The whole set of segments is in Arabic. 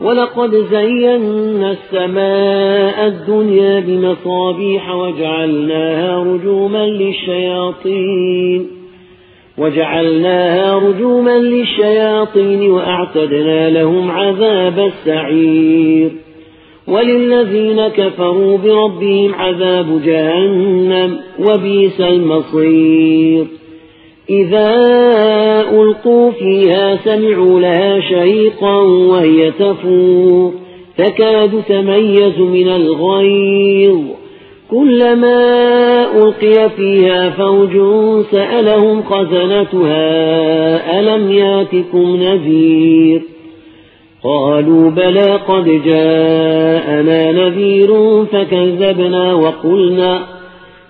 ولقد زينا السماء الدنيا بمصابيح وجعلناها رجوما للشياطين وجعلناها رجوما للشياطين وأعتدنا لهم عذاب السعير وللذين كفروا بربهم عذاب جهنم وبيس المصير إذا ألقوا فيها سمعوا لها شيقا وهي تفور. تكاد تميز من الغيظ. كلما ألقي فيها فوج سألهم خزنتها ألم ياتكم نذير؟ قالوا بلى قد جاءنا نذير فكذبنا وقلنا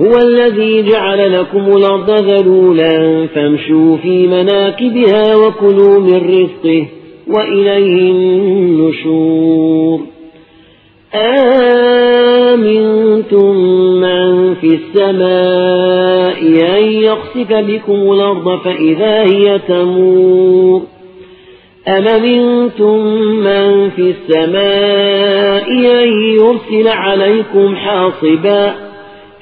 هو الذي جعل لكم الأرض ذلولا فامشوا في مناكبها وكلوا من رزقه وإليه النشور. آمنتم من في السماء أن يخسف بكم الأرض فإذا هي تمور. أم منتم من في السماء أن يرسل عليكم حاصبا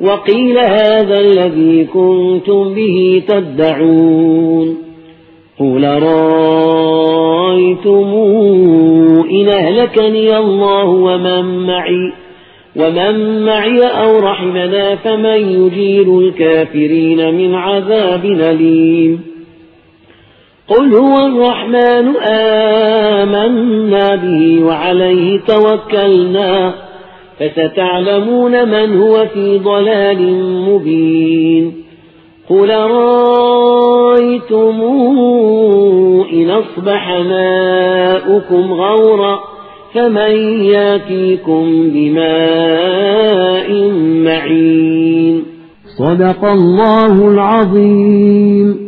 وقيل هذا الذي كنتم به تدعون قل رأيتم إن أهلكني الله ومن معي ومن معي أو رحمنا فمن يجير الكافرين من عذاب أليم قل هو الرحمن آمنا به وعليه توكلنا فستعلمون من هو في ضلال مبين. قل رأيتم إن أصبح ماؤكم غورا فمن يأتيكم بماء معين. صدق الله العظيم.